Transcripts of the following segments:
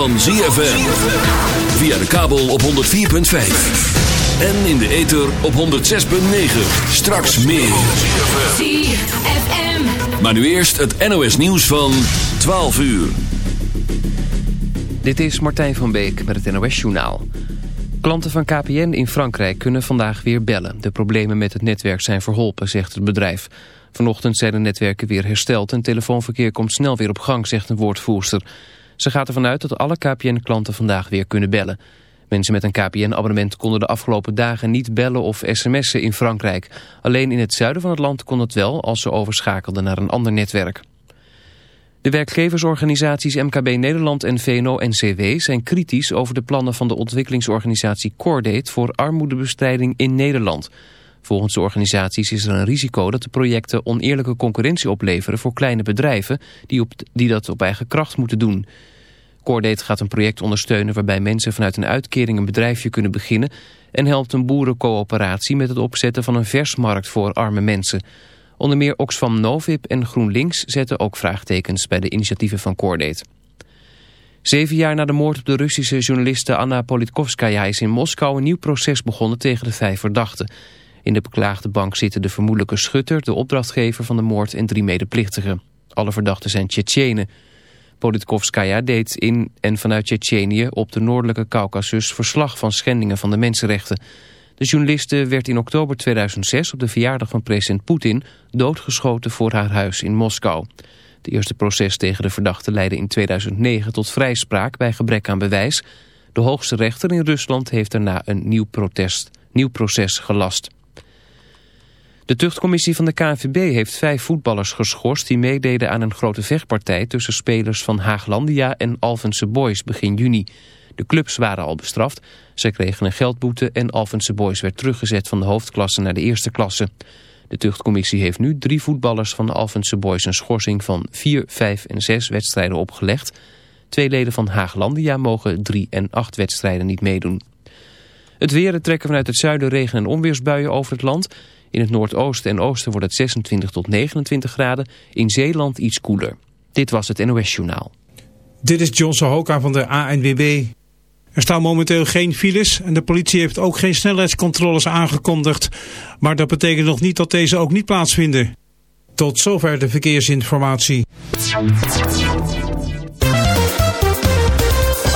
van ZFM. Via de kabel op 104.5. En in de ether op 106.9. Straks meer. ZFM. Maar nu eerst het NOS nieuws van 12 uur. Dit is Martijn van Beek met het NOS Journaal. Klanten van KPN in Frankrijk kunnen vandaag weer bellen. De problemen met het netwerk zijn verholpen, zegt het bedrijf. Vanochtend zijn de netwerken weer hersteld en telefoonverkeer komt snel weer op gang, zegt een woordvoerster. Ze gaat ervan uit dat alle KPN-klanten vandaag weer kunnen bellen. Mensen met een KPN-abonnement konden de afgelopen dagen niet bellen of sms'en in Frankrijk. Alleen in het zuiden van het land kon het wel als ze overschakelden naar een ander netwerk. De werkgeversorganisaties MKB Nederland en VNO-NCW zijn kritisch over de plannen van de ontwikkelingsorganisatie Cordate voor armoedebestrijding in Nederland. Volgens de organisaties is er een risico dat de projecten oneerlijke concurrentie opleveren voor kleine bedrijven die, op, die dat op eigen kracht moeten doen. Cordate gaat een project ondersteunen waarbij mensen vanuit een uitkering een bedrijfje kunnen beginnen en helpt een boerencoöperatie met het opzetten van een versmarkt voor arme mensen. Onder meer Oxfam Novib en GroenLinks zetten ook vraagtekens bij de initiatieven van Cordate. Zeven jaar na de moord op de Russische journaliste Anna Politkovskaya is in Moskou een nieuw proces begonnen tegen de vijf verdachten. In de beklaagde bank zitten de vermoedelijke schutter, de opdrachtgever van de moord en drie medeplichtigen. Alle verdachten zijn Tsjetsjenen. Politkovskaya deed in en vanuit Tsjetsjenië op de noordelijke Caucasus verslag van schendingen van de mensenrechten. De journaliste werd in oktober 2006 op de verjaardag van president Poetin doodgeschoten voor haar huis in Moskou. De eerste proces tegen de verdachte leidde in 2009 tot vrijspraak bij gebrek aan bewijs. De hoogste rechter in Rusland heeft daarna een nieuw, protest, nieuw proces gelast. De tuchtcommissie van de KNVB heeft vijf voetballers geschorst... die meededen aan een grote vechtpartij tussen spelers van Haaglandia en Alphense Boys begin juni. De clubs waren al bestraft. Zij kregen een geldboete en Alphense Boys werd teruggezet van de hoofdklasse naar de eerste klasse. De tuchtcommissie heeft nu drie voetballers van de Alphense Boys een schorsing van vier, vijf en zes wedstrijden opgelegd. Twee leden van Haaglandia mogen drie en acht wedstrijden niet meedoen. Het weer trekken vanuit het zuiden regen- en onweersbuien over het land. In het noordoosten en oosten wordt het 26 tot 29 graden. In Zeeland iets koeler. Dit was het NOS Journaal. Dit is John Sohoka van de ANWB. Er staan momenteel geen files en de politie heeft ook geen snelheidscontroles aangekondigd. Maar dat betekent nog niet dat deze ook niet plaatsvinden. Tot zover de verkeersinformatie.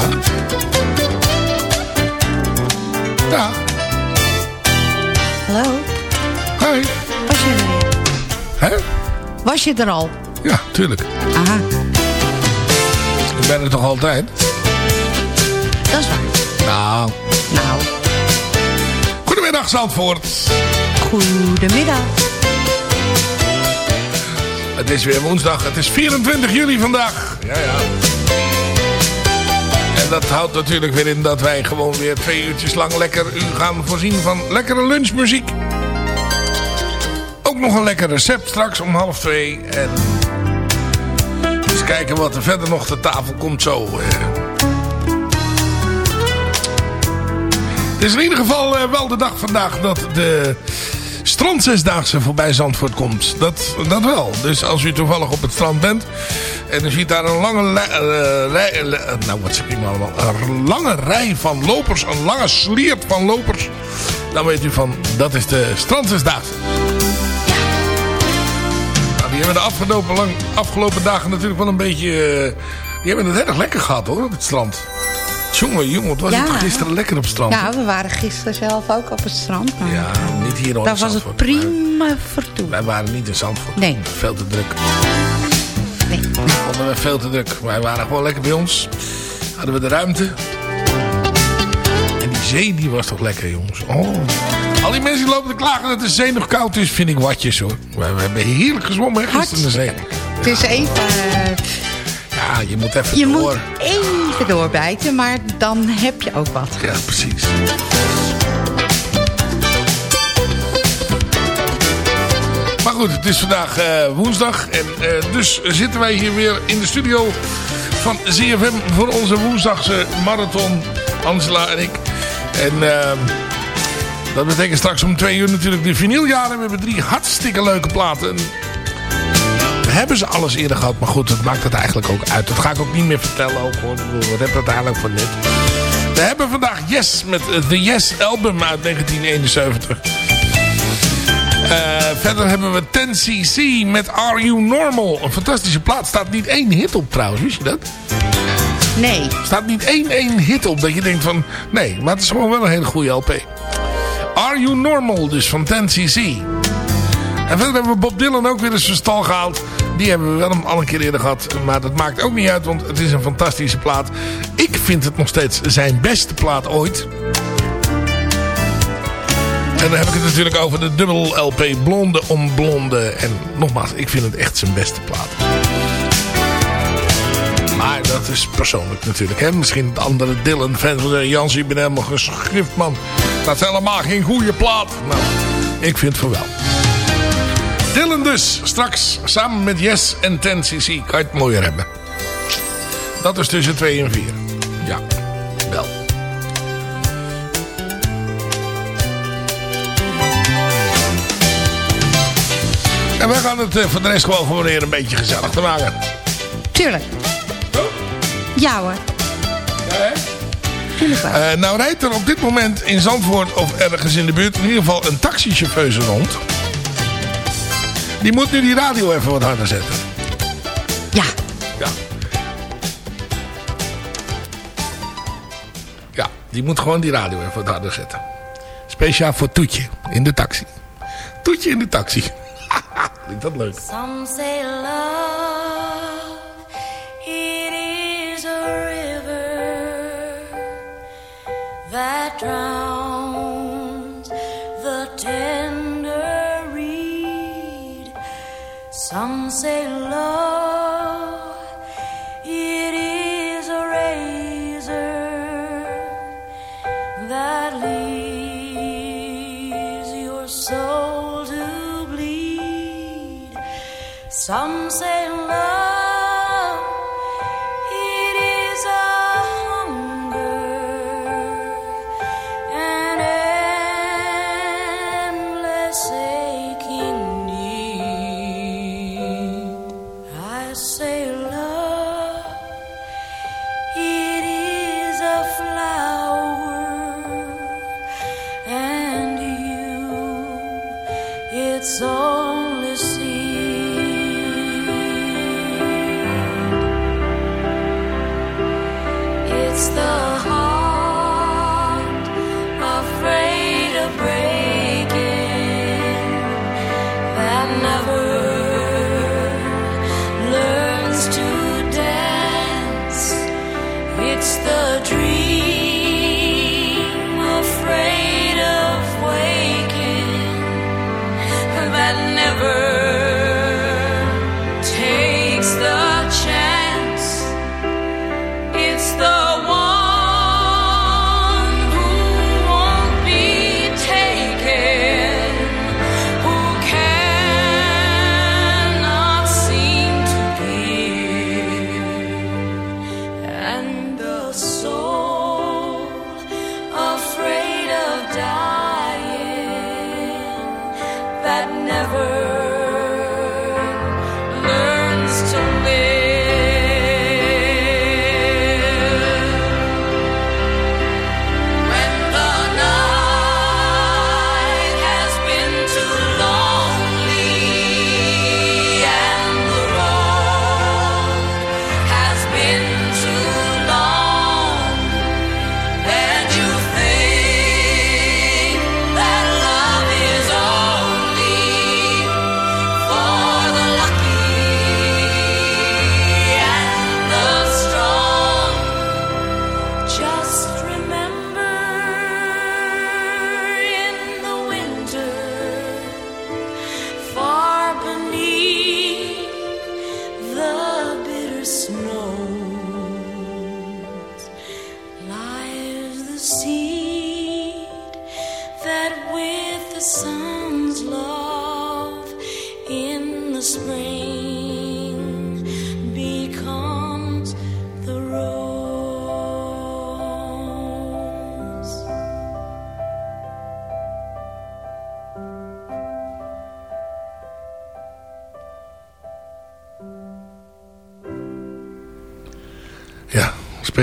Ja. Ja. hallo. Hoi. Was jij er weer? Hè? Was je er al? Ja, tuurlijk. Aha, Ik ben er toch altijd? dat is waar. Nou. Nou, Goedemiddag Zandvoort. goedemiddag. Het is weer woensdag. Het is 24 juli vandaag. Ja, ja. Dat houdt natuurlijk weer in dat wij gewoon weer twee uurtjes lang lekker u gaan voorzien van lekkere lunchmuziek. Ook nog een lekker recept straks om half twee. En eens kijken wat er verder nog te tafel komt zo. eh. Het is in ieder geval eh, wel de dag vandaag dat de strandzesdaagse voorbij Zandvoort komt. Dat, dat wel. Dus als u toevallig op het strand bent en u ziet daar een lange, eh, eh, nou wat zeg ik nou allemaal, een lange rij van lopers, een lange sliert van lopers, dan weet u van dat is de strandzesdaagse. Nou, die hebben de afgelopen, lang, afgelopen dagen natuurlijk wel een beetje, eh, die hebben het erg lekker gehad hoor op het strand. Jongen, jongen, wat was Ja. het toch gisteren lekker op het strand? Ja, we waren gisteren zelf ook op het strand. maar Ja, niet hier in Daar was het prima vertoe. Wij waren niet in Zandvoort. Nee. Veel te druk. Nee. Vonden we veel te druk. Wij waren gewoon lekker bij ons. Hadden we de ruimte. En die zee die was toch lekker jongens. Oh. Al die mensen die lopen te klagen dat de zee nog koud is. Vind ik watjes hoor. We, hebben heerlijk gezwommen hè, gisteren in de zee. Het is even... eh, Ja, je moet even je door. moet even doorbijten, maar dan heb je ook wat. Ja, precies. Maar goed, het is vandaag eh, woensdag. En eh, dus zitten wij hier weer in de studio van ZFM voor onze woensdagse marathon. Angela en ik. En eh, dat betekent straks om twee uur natuurlijk de vinyljaren. We hebben drie hartstikke leuke platen. Hebben ze alles eerder gehad. Maar goed, dat maakt het eigenlijk ook uit. Dat ga ik ook niet meer vertellen. Ook, hoor. Ik bedoel, Wat heb dat eigenlijk voor net? We hebben vandaag Yes met eh, The Yes album uit 1971. Eh, verder hebben we 10cc met Are You Normal. Een fantastische plaat. Staat niet één hit op trouwens, wist je dat? Nee. Staat niet één, één hit op dat je denkt van... Nee, maar het is gewoon wel een hele goede LP. Are You Normal dus van 10cc. En verder hebben we Bob Dylan ook weer eens van stal gehaald. Die hebben we wel al een keer eerder gehad. Maar dat maakt ook niet uit, want het is een fantastische plaat. Ik vind het nog steeds zijn beste plaat ooit. En dan heb ik het natuurlijk over de dubbel LP Blonde om Blonde. En nogmaals, ik vind het echt zijn beste plaat. Maar dat is persoonlijk natuurlijk. Hè? Misschien de andere Dylan-fans zeggen... Jans, je bent helemaal geschrift, man. Dat is helemaal geen goede plaat. Nou, ik vind van wel. Dylan dus, straks samen met Yes en 10cc. Kan je het mooier hebben. Dat is tussen 2 en 4. Ja, wel. En wij gaan het eh, voor de rest gewoon proberen een beetje gezellig te maken. Tuurlijk. Ja hoor. Tuurlijk wel. Eh, nou rijdt er op dit moment in Zandvoort of ergens in de buurt in ieder geval een taxichauffeuse rond. Die moet nu die radio even wat harder zetten. Ja. Ja. Ja, die moet gewoon die radio even wat harder zetten. Speciaal voor Toetje in de taxi. Toetje in de taxi. Klinkt dat leuk. Some say love, it is a river that drowns Some say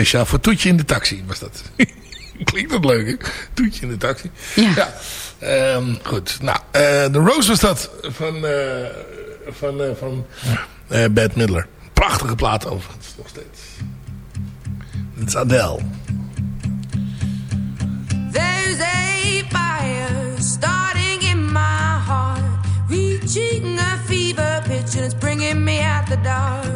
speciaal voor Toetje in de taxi was dat. Klinkt dat leuk, hè? Toetje in de taxi. Ja. ja. Um, goed. Nou, uh, Rose was dat van, uh, van, uh, van Bad Midler. Prachtige plaat overigens, nog steeds. Het is Adele. There's a fire starting in my heart Reaching a fever pitch and it's bringing me out the dark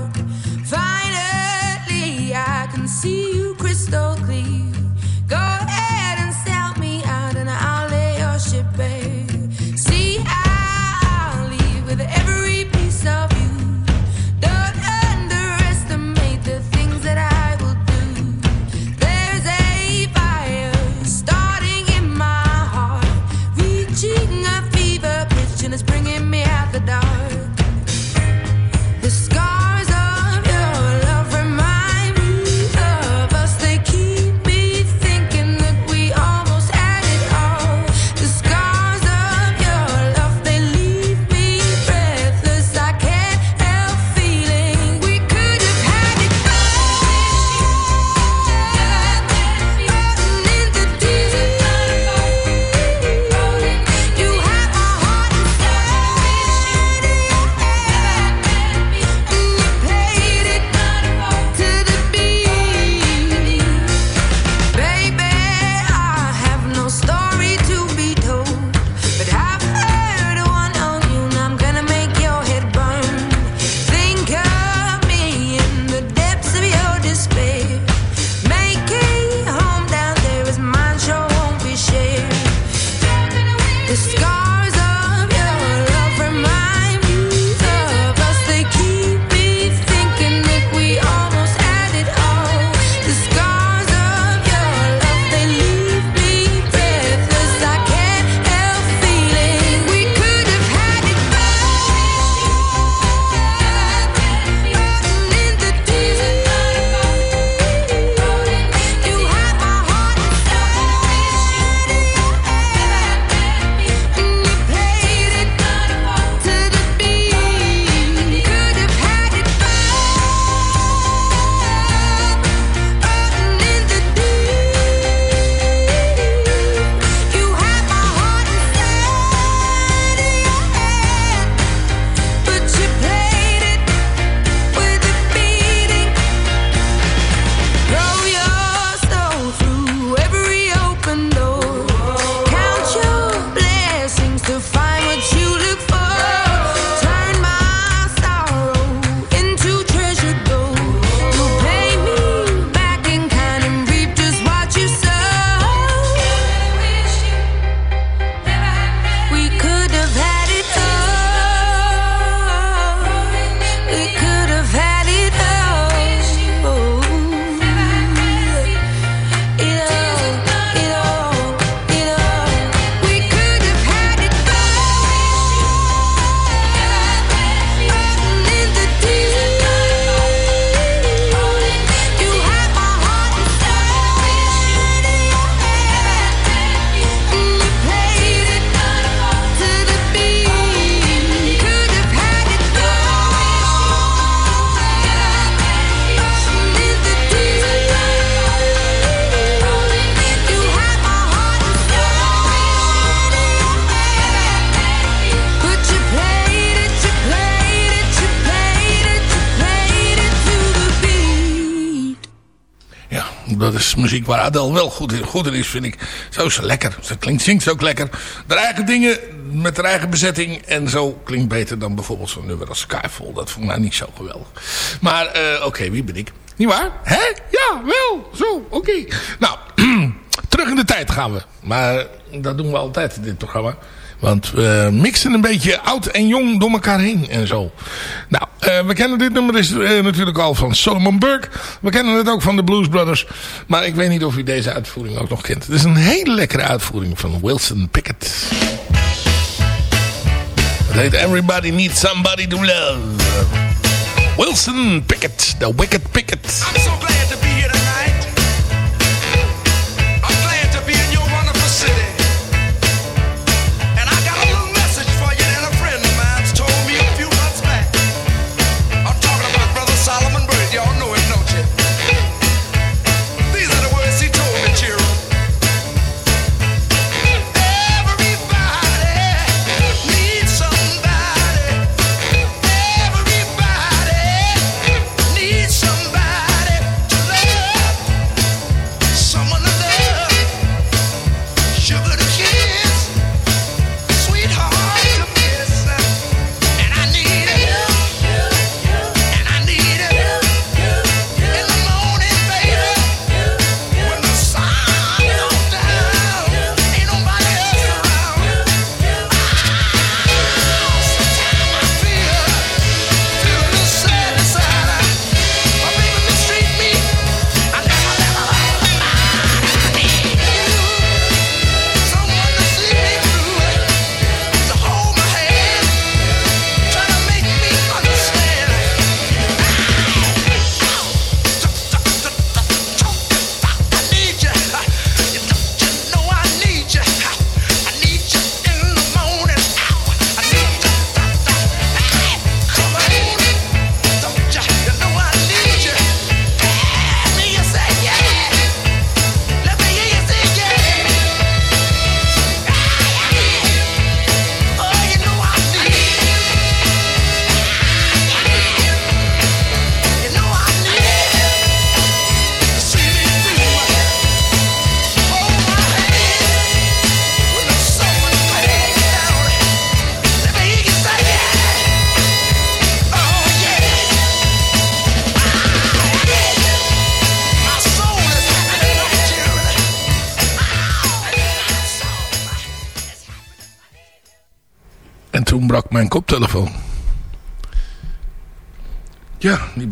muziek waar Adele wel goed in, goed in is, vind ik. Zo is ze lekker. Ze klinkt, zingt ook lekker. De eigen dingen met haar eigen bezetting. En zo klinkt beter dan bijvoorbeeld zo'n nummer als Skyfall. Dat vond ik nou niet zo geweldig. Maar uh, oké, wie ben ik? Niet waar? Hè? Ja, wel. Zo, oké. Nou, terug in de tijd gaan we. Maar dat doen we altijd in dit programma. Want we mixen een beetje oud en jong door elkaar heen en zo. Nou, uh, we kennen dit nummer is, uh, natuurlijk al van Solomon Burke. We kennen het ook van de Blues Brothers. Maar ik weet niet of u deze uitvoering ook nog kent. Het is een hele lekkere uitvoering van Wilson Pickett. Het heet Everybody Needs Somebody to Love. Wilson Pickett, the Wicked Pickett.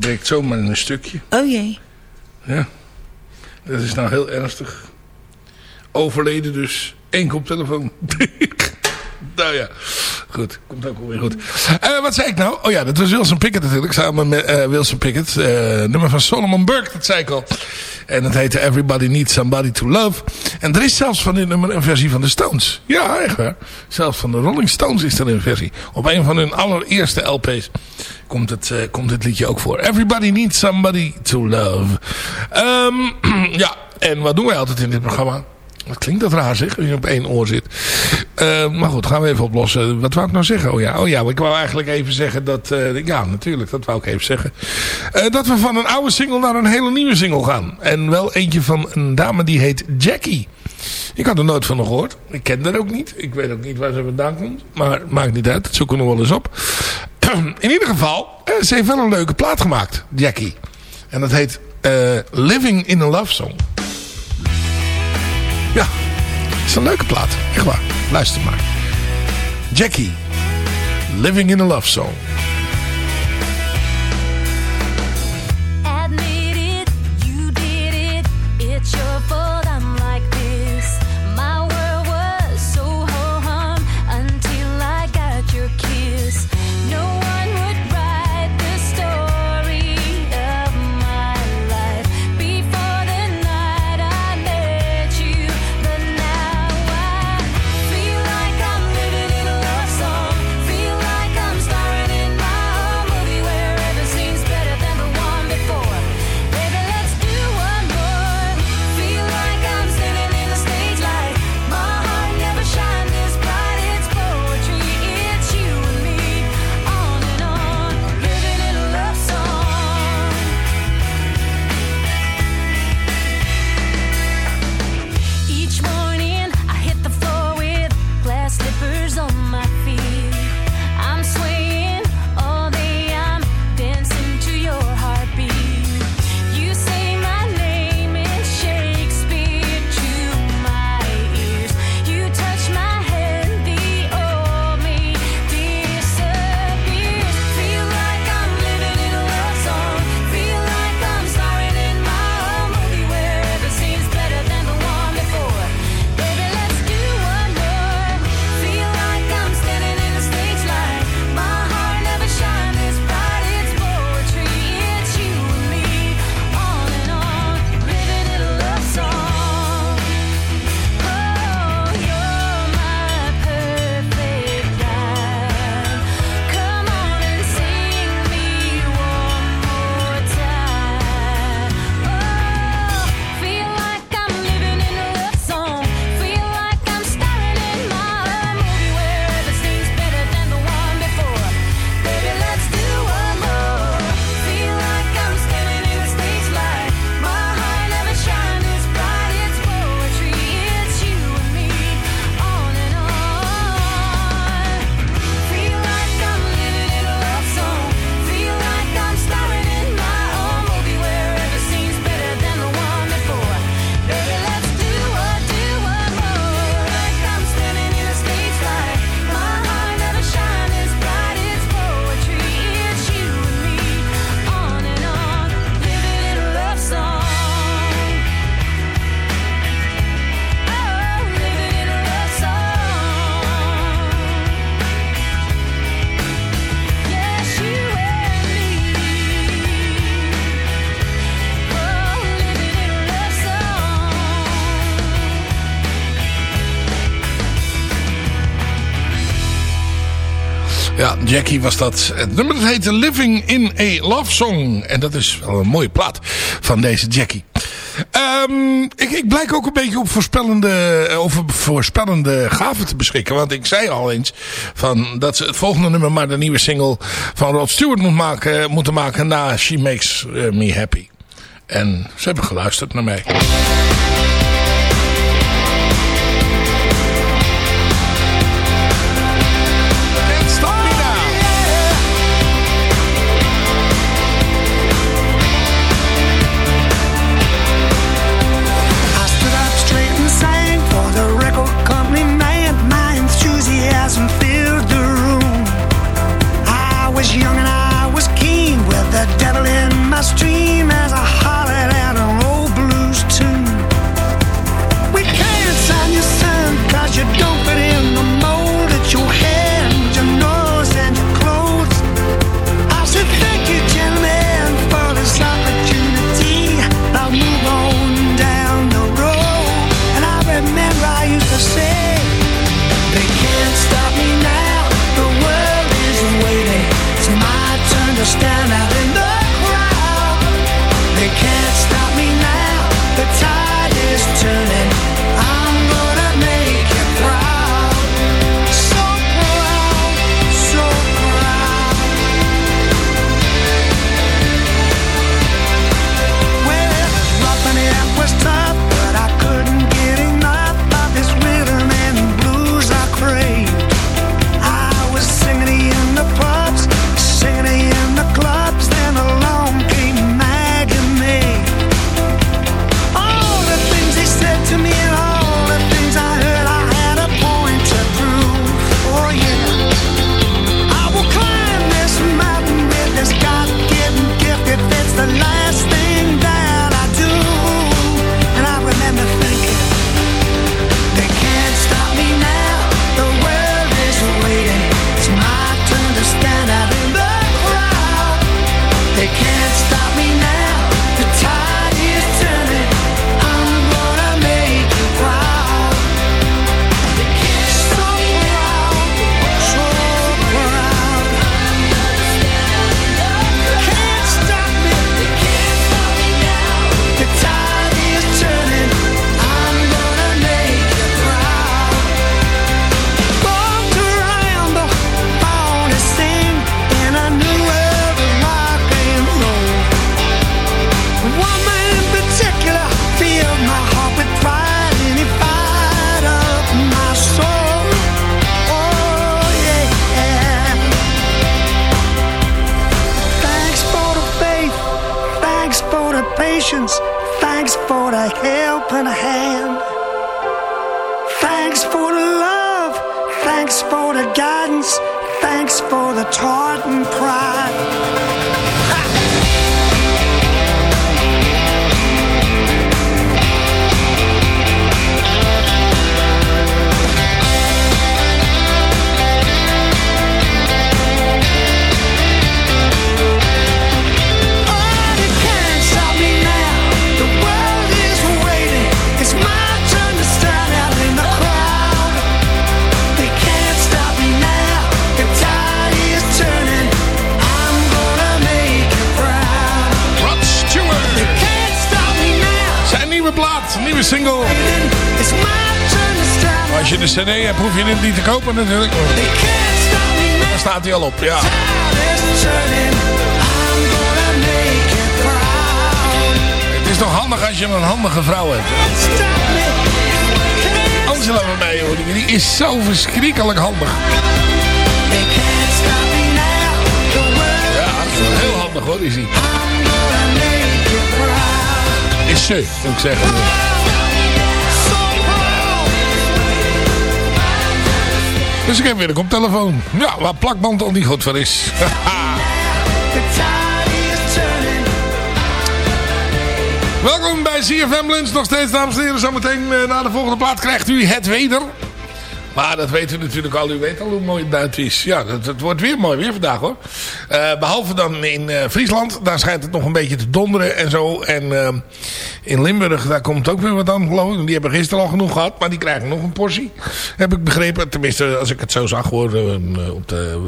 Breekt zomaar in een stukje. Oh jee. Ja. Dat is nou heel ernstig. Overleden dus. Eén koptelefoon. nou ja. Goed. Komt ook weer goed. Eh, wat zei ik nou? Oh ja, dat was Wilson Pickett natuurlijk. Samen met eh, Wilson Pickett. eh, nummer van Solomon Burke. Dat zei ik al. En het heette Everybody Needs Somebody to Love. En er is zelfs van dit nummer een versie van de Stones. Ja, echt waar. Zelfs van de Rolling Stones is er een versie. Op een van hun allereerste LP's komt het, komt het liedje ook voor. Everybody Needs Somebody to Love. Ehm, ja, en wat doen wij altijd in dit programma? Wat klinkt dat raar zeg, als je op één oor zit. Eh, maar goed, gaan we even oplossen. Wat wou ik nou zeggen? Oh ja, oh ja ik wou eigenlijk even zeggen dat... eh, ja, natuurlijk, dat wou ik even zeggen. Eh, dat we van een oude single naar een hele nieuwe single gaan. En wel eentje van een dame die heet Jackie. Ik had er nooit van gehoord. Ik ken haar ook niet. Ik weet ook niet waar ze vandaan komt. Maar maakt niet uit, dat zoeken we nog wel eens op. In ieder geval, ze heeft wel een leuke plaat gemaakt, Jackie. En dat heet Living in a Love Song. Is een leuke plaat. Echt waar. Luister maar. Jackie. Living in a Love Song. Jackie was dat. Het nummer dat heette Living in a Love Song. En dat is wel een mooie plaat van deze Jackie. Ehm, ik, ik blijk ook een beetje op voorspellende, eh, over voorspellende gaven te beschikken. Want ik zei al eens van dat ze het volgende nummer maar de nieuwe single van Rod Stewart moet maken, moeten maken na She Makes eh, Me Happy. En ze hebben geluisterd naar mij. lopen natuurlijk. Daar staat hij al op, ja. Het is toch handig als je een handige vrouw hebt. Angela van mij, hoor. Die is zo verschrikkelijk handig. Ja, heel handig hoor, is hij. Is ze, moet ik zeggen. Dus ik heb weer een koptelefoon. Ja, waar plakband al niet goed voor is. Welkom bij CFM Lunch. Nog steeds, dames en heren. Zometeen eh, na de volgende plaat krijgt u het weder. Maar dat weten u natuurlijk al. U weet al hoe mooi het Duits is. Ja, het, wordt weer mooi weer vandaag hoor. Eh, behalve dan in eh, Friesland. Daar schijnt het nog een beetje te donderen en zo. En eh, in Limburg, daar komt ook weer wat aan geloof ik. Die hebben gisteren al genoeg gehad. Maar die krijgen nog een portie. Heb ik begrepen. Tenminste, als ik het zo zag hoor. op, de,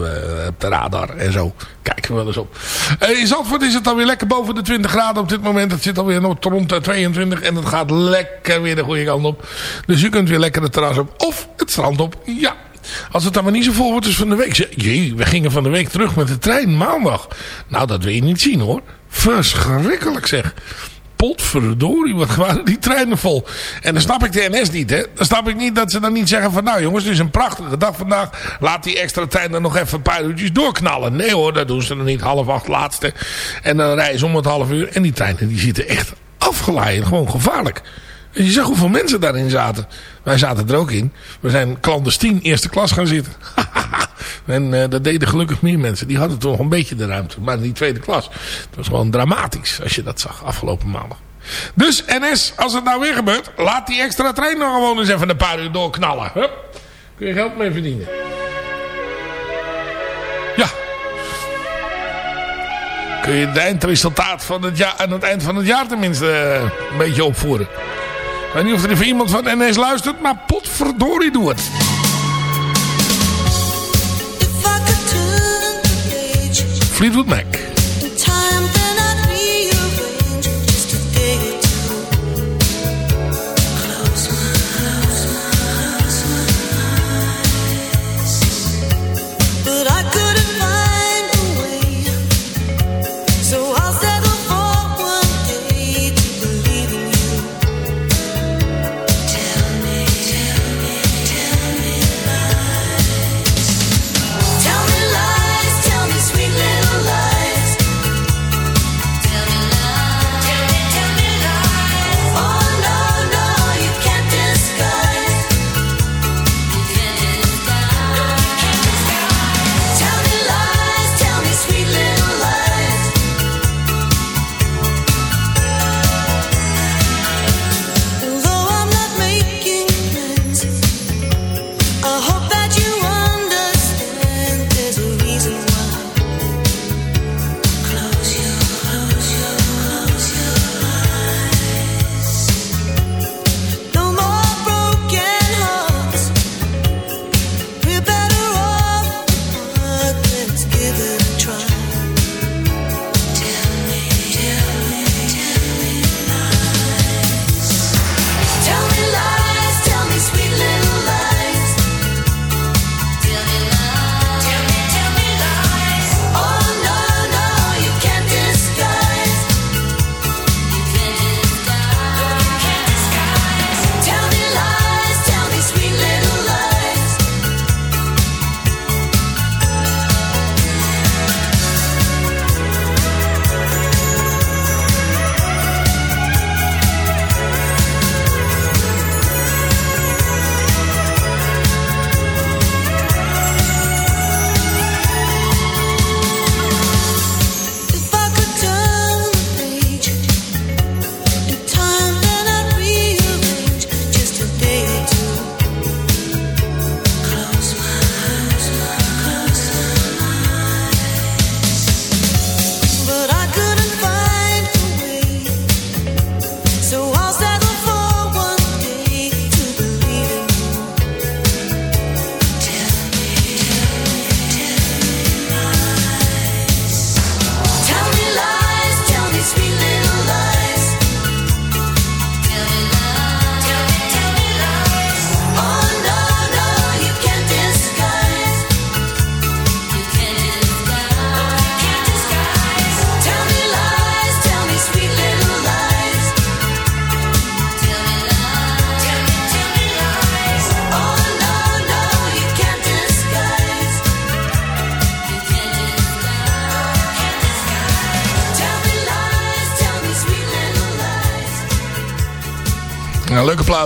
op de radar en zo. Kijken we wel eens op. Eh, in Zandvoort is het alweer lekker boven de 20 graden op dit moment. Het zit alweer nog rond de 22 en het gaat lekker weer de goede kant op. Dus u kunt weer lekker het terras op of het strand op. Ja, als het dan maar niet zo vol wordt als van de week. Jee, we gingen van de week terug met de trein maandag. Nou, dat wil je niet zien hoor. Verschrikkelijk zeg. Potverdorie, wat waren die treinen vol. En dan snap ik de NS niet, hè. Dan snap ik niet dat ze dan niet zeggen van... nou jongens, het is een prachtige dag vandaag. Laat die extra trein dan nog even een paar uurtjes doorknallen. Nee hoor, dat doen ze dan niet. Half acht laatste. En dan rijden ze om het half uur. En die treinen die zitten echt afgeleid. Gewoon gevaarlijk. En je zag hoeveel mensen daarin zaten. Wij zaten er ook in. We zijn clandestien eerste klas gaan zitten. en eh, dat deden gelukkig meer mensen. Die hadden toch een beetje de ruimte. Maar die tweede klas. Het was gewoon dramatisch als je dat zag afgelopen maandag. Dus NS, als het nou weer gebeurt. Laat die extra trein nog gewoon eens even een paar uur doorknallen. Hup. Kun je geld mee verdienen. Ja. Kun je het eindresultaat van het jaar, aan het eind van het jaar tenminste eh, een beetje opvoeren. Ik weet niet of er even iemand van NS luistert, maar potverdorie doe het. Fleetwood Mac.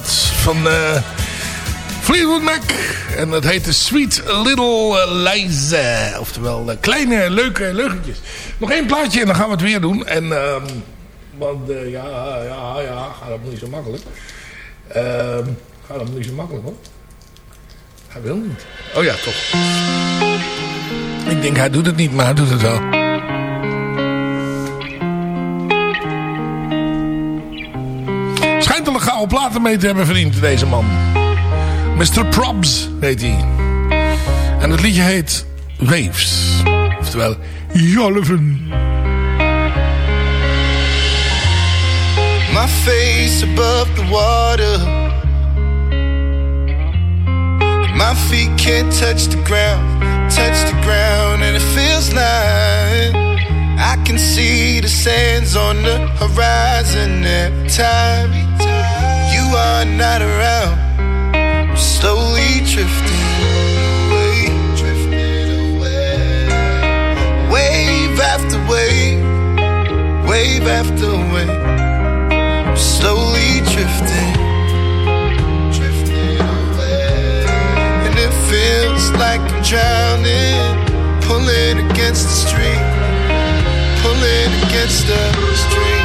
Van eh, Fleetwood Mac. En dat heet de Sweet Little eh, eh, oftewel, eh, kleine, leuke leugentjes. Nog één plaatje en dan gaan we het weer doen. En, ehm, want ja, ja, ja, gaat dat niet zo makkelijk. Ehm gaat dat niet zo makkelijk hoor. Hij wil niet. Oh ja, toch. Ik denk hij doet het niet, maar hij doet het wel. Een gouden platen mee te hebben verdiend, deze man. Mr. Probs heet hij. En het liedje heet Waves. Oftewel, Jolleven. My face above the water. My feet can't touch the ground, touch the ground, and it feels like I can see the sands on the horizon every time are not around. I'm slowly drifting away, drifting away, wave after wave, wave after wave I'm slowly drifting, drifting away. And it feels like I'm drowning, pulling against the stream, pulling against the stream.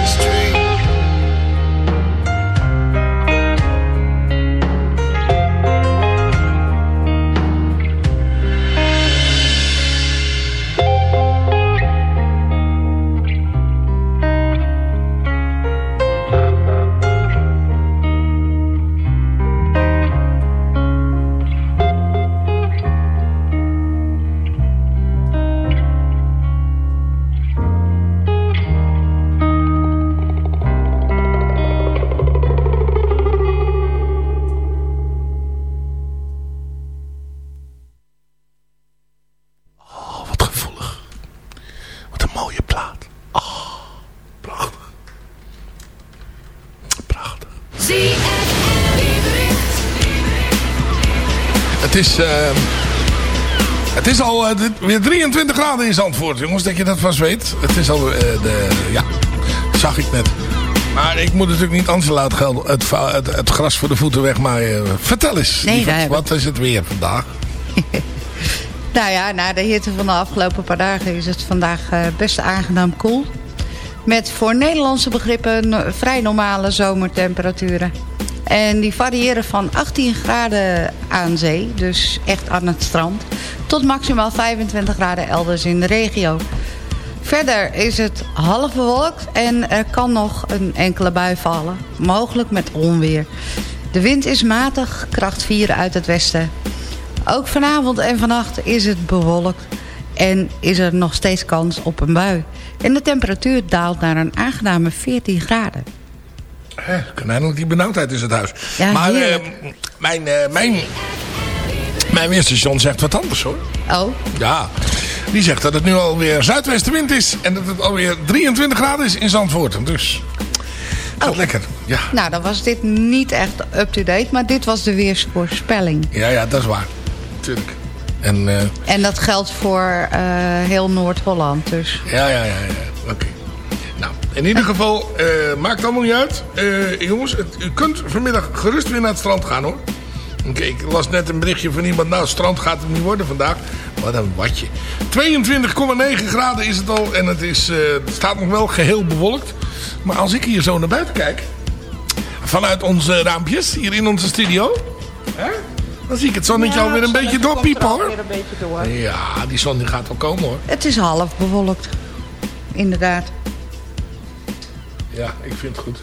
Het is, eh, het is al eh, weer 23 graden in Zandvoort, jongens, dat je dat vast weet. Het is al, eh, de, ja, dat zag ik net. Maar ik moet natuurlijk niet Angela het, geld, het, het, het gras voor de voeten wegmaaien. Vertel eens, Nee, wat is het weer vandaag? Nou ja, na de hitte van de afgelopen paar dagen is het vandaag best aangenaam koel. Met voor Nederlandse begrippen vrij normale zomertemperaturen. En die variëren van 18 graden aan zee, dus echt aan het strand... tot maximaal 25 graden elders in de regio. Verder is het half bewolkt en er kan nog een enkele bui vallen. Mogelijk met onweer. De wind is matig, kracht 4 uit het westen. Ook vanavond en vannacht is het bewolkt en is er nog steeds kans op een bui. En de temperatuur daalt naar een aangename 14 graden. Hè, kan eindelijk die benauwdheid is het huis. Ja, maar heerlijk. mijn, eh, mijn, mijn weerstation zegt wat anders hoor. Oh, Ja, die zegt dat het nu alweer zuidwestenwind is. En dat het alweer 23 graden is in Zandvoort. Dus, gaat lekker. Ja. nou dan was dit niet echt up-to-date, maar dit was de weersvoorspelling. ja, ja, dat is waar. Tuurlijk. En eh, En dat geldt voor heel Noord-Holland. Dus ja, ja, ja, ja. Oké. Nou, in ieder geval, eh, maakt allemaal niet uit. Eh, jongens, het- u kunt vanmiddag gerust weer naar het strand gaan hoor. Oké, ik las net een berichtje van iemand. Nou, strand gaat het niet worden vandaag. Wat een watje. 22,9 graden is het al. En het, is, eh, het staat nog wel geheel bewolkt. Maar als ik hier zo naar buiten kijk. Vanuit onze raampjes. Hier in onze studio. Hè, dan zie ik het zonnetje Ja, alweer een beetje doorpiepen hoor. alweer een beetje door. Ja, die zon die gaat wel komen hoor. Het is half bewolkt. Inderdaad. Ja, ik vind het goed.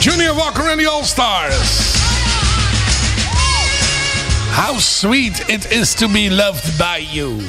Junior Walker and the All-Stars. How sweet it is to be loved by you.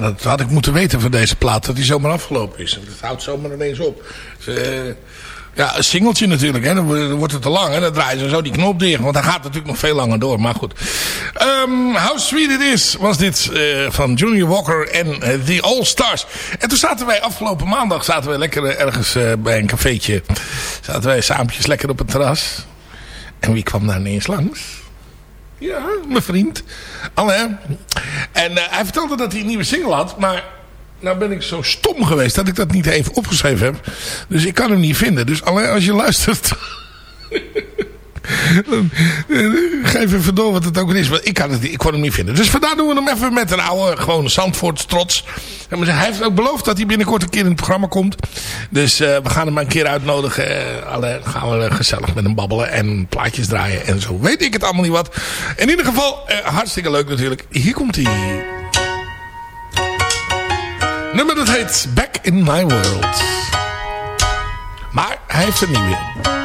Dat had ik moeten weten van deze plaat. Dat die zomaar afgelopen is. Dat houdt zomaar ineens op. Dus, eh, ja, een singeltje natuurlijk. Hè. Dan wordt- dan het te lang. En dan draaien ze zo die knop dicht. Want hij gaat natuurlijk nog veel langer door. Maar goed. Ehm, How Sweet It Is was dit eh, van Junior Walker en eh, The All Stars. En toen zaten wij afgelopen maandag zaten wij lekker ergens bij een cafeetje. Zaten wij saampjes lekker op het terras. En wie kwam daar ineens langs? Ja, mijn vriend. Alain. En eh, hij vertelde dat hij een nieuwe single had. Maar nou ben ik zo stom geweest dat ik dat niet even opgeschreven heb. Dus ik kan hem niet vinden. Dus Alain, als je luistert... Geef even door wat het ook is. Want ik, kan het, niet- ik kon hem niet vinden. Dus vandaar doen we hem even met een oude, gewone Zandvoorts trots. Hij heeft ook beloofd dat hij binnenkort een keer in het programma komt. Dus eh, we gaan hem een keer uitnodigen. Eh, alle, gaan we gezellig met hem babbelen en plaatjes draaien en zo. Weet ik het allemaal niet wat. In ieder geval, eh, hartstikke leuk natuurlijk. Hier komt hij. Nummer dat heet Back in My World. Maar hij heeft een nieuwe. It's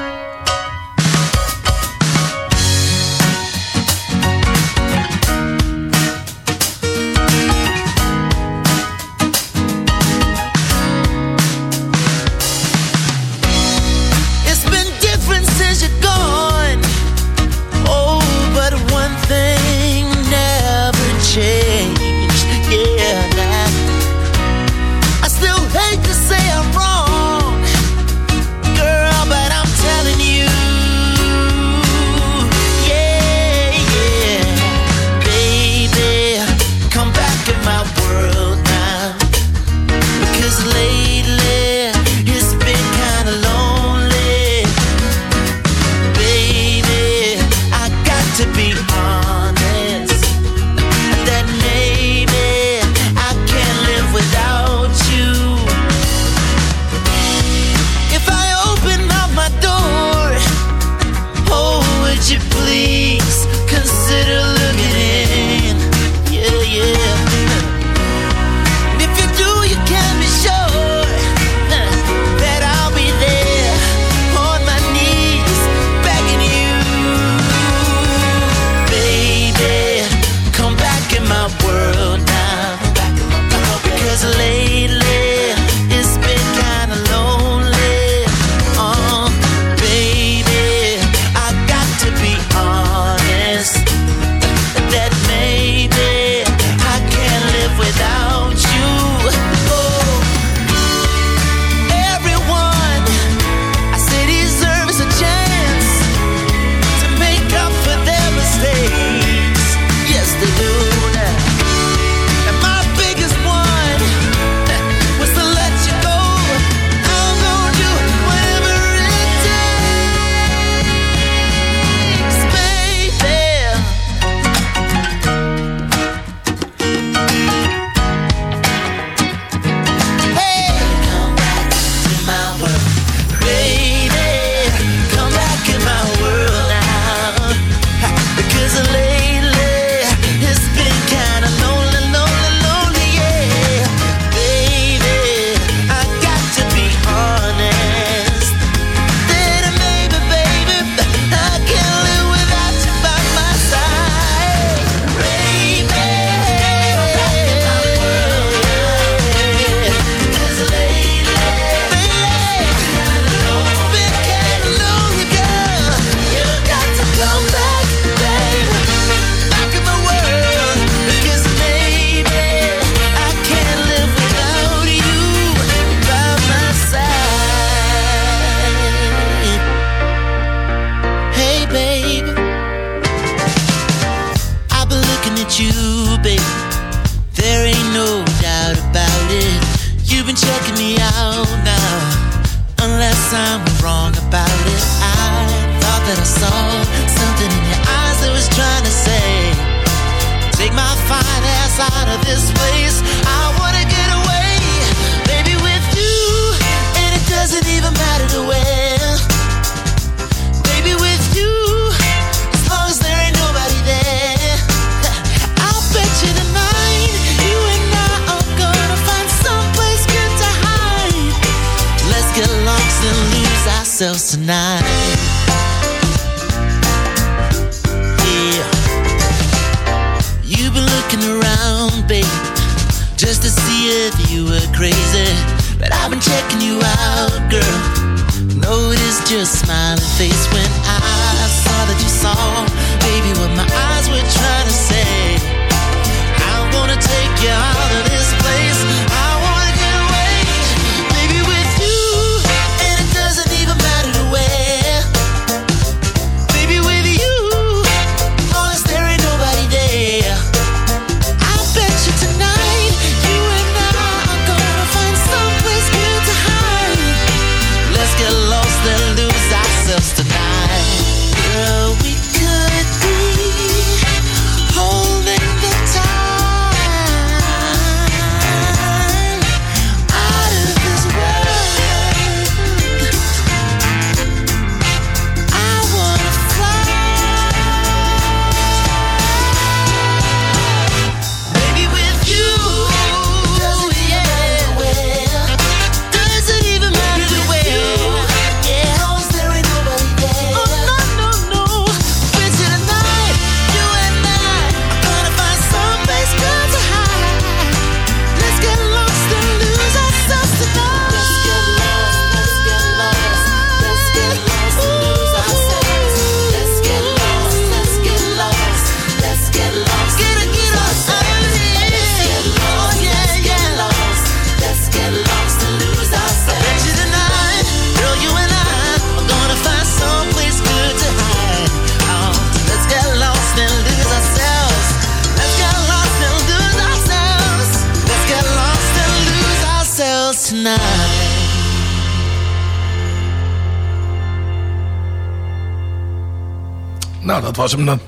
was hem dan.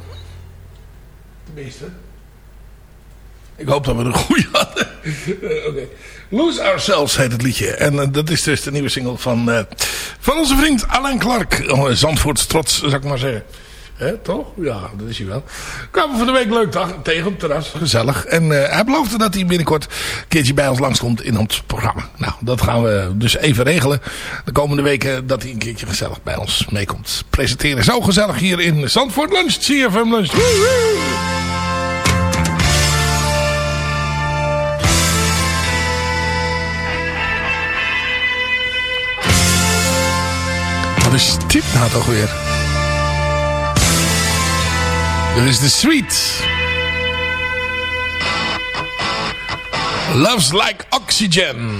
Tenminste. Ik hoop dat we een goede hadden. Eh, okay. Lose Ourselves heet het liedje. En eh, dat is dus de nieuwe single van, eh, van onze vriend Alain Clark. Oh, Zandvoorts trots, zou ik maar zeggen. Hè, toch? Ja, dat is hij wel kwamen van de week leuk dag, tegen op het terras. Gezellig. En eh, hij beloofde dat hij binnenkort een keertje bij ons langskomt in ons programma. Nou, dat gaan we dus even regelen. De komende weken dat hij een keertje gezellig bij ons meekomt presenteren. Zo gezellig hier in Zandvoort Lunch. CFM Lunch. Woehoe! Wat is dit nou toch weer? Dit is The Sweet. Love's Like Oxygen.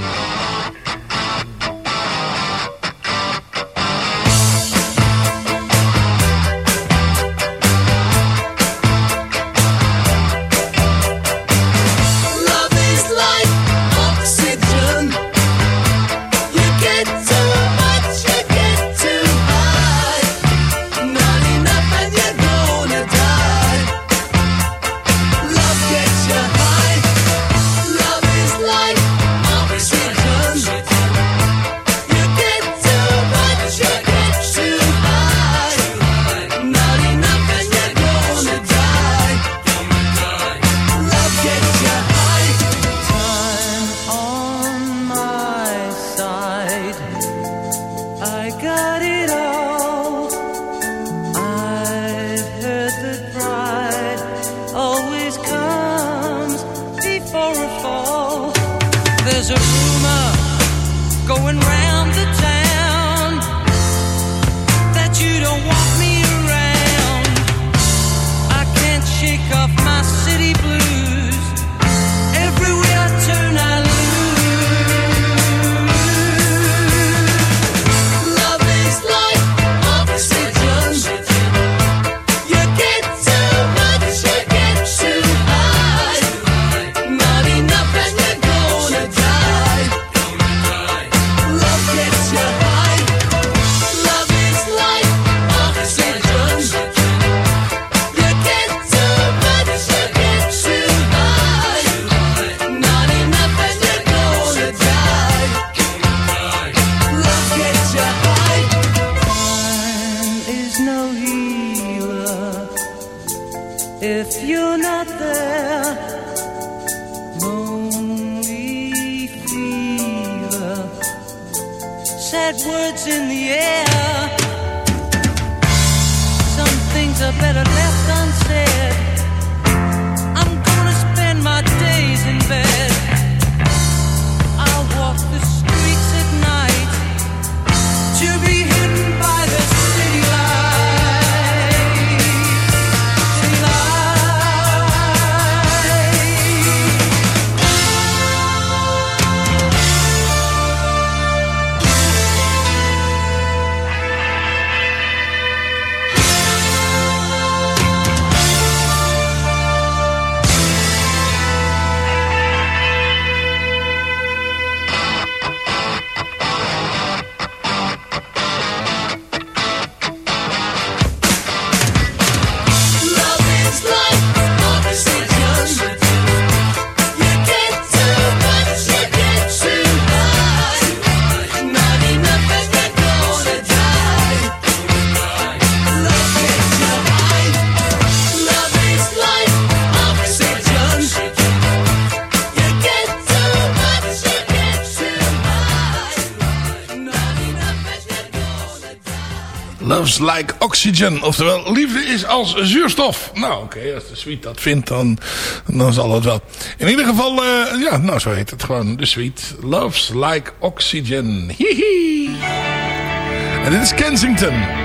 Love's Like Oxygen. Oftewel, liefde is als zuurstof. Nou, oké, als de suite dat vindt, dan, dan zal dat wel. In ieder geval, eh, ja, nou zo heet het gewoon. De suite Love's Like Oxygen. Hihi. En dit is Kensington.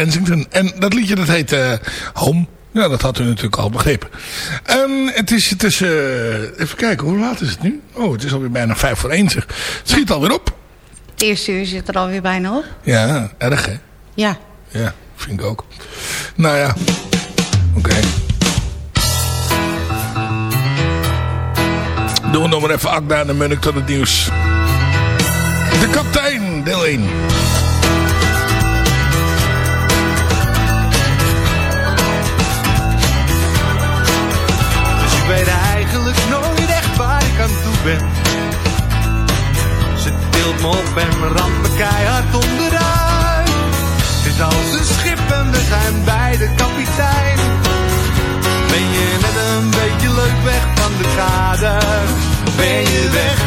Kensington. En dat liedje dat heet eh, Home. Ja, dat had u natuurlijk al begrepen. Um, het is, het is eh, even kijken, hoe laat is het nu? Oh, het is alweer bijna vijf voor één zeg. Het schiet alweer op. Het eerste uur zit er alweer bijna op. Ja, erg hè? Ja. Ja, vind ik ook. Nou ja, oké. Okay. Doen we nog maar even Akda en de Munnik tot het nieuws. De kaptein, deel 1. Ben. Ze tilt me op en ramt me keihard onderuit. Het is als een schip en we zijn beide kapitein. Ben je net een beetje leuk weg van de kade? Ben je weg,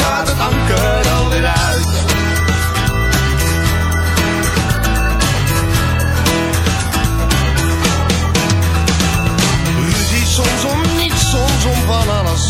gaat het anker alweer uit. Soms om niets, soms om van alles.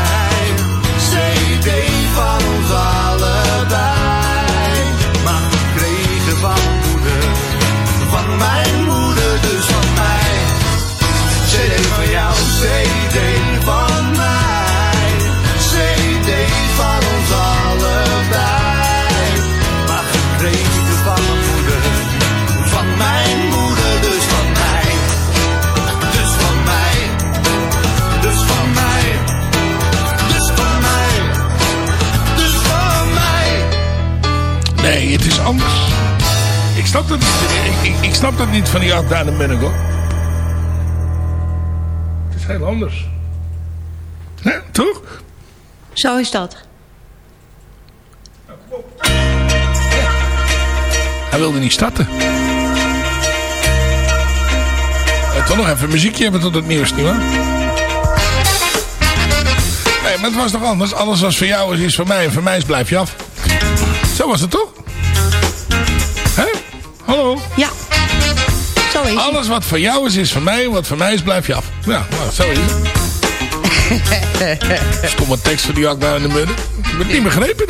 Nee, het is anders. Ik snap dat niet. Ik, ik, ik snap dat niet van die Akda en de Munnik hoor. Het is heel anders. Toch? Zo is dat. Hij wilde niet starten. Uh, toch nog even muziekje hebben tot het nieuws, nietwaar? Nee, maar het was toch anders. Alles wat voor jou is, is voor mij. En voor mij is blijf je af. Zo was het toch? Hallo? Ja. Zo is het. Alles wat voor jou is, is voor mij. Wat voor mij is, blijf je af. Ja, nou, zo is het. Stomme tekst van die Akda en de Munnik. Ik heb het niet begrepen.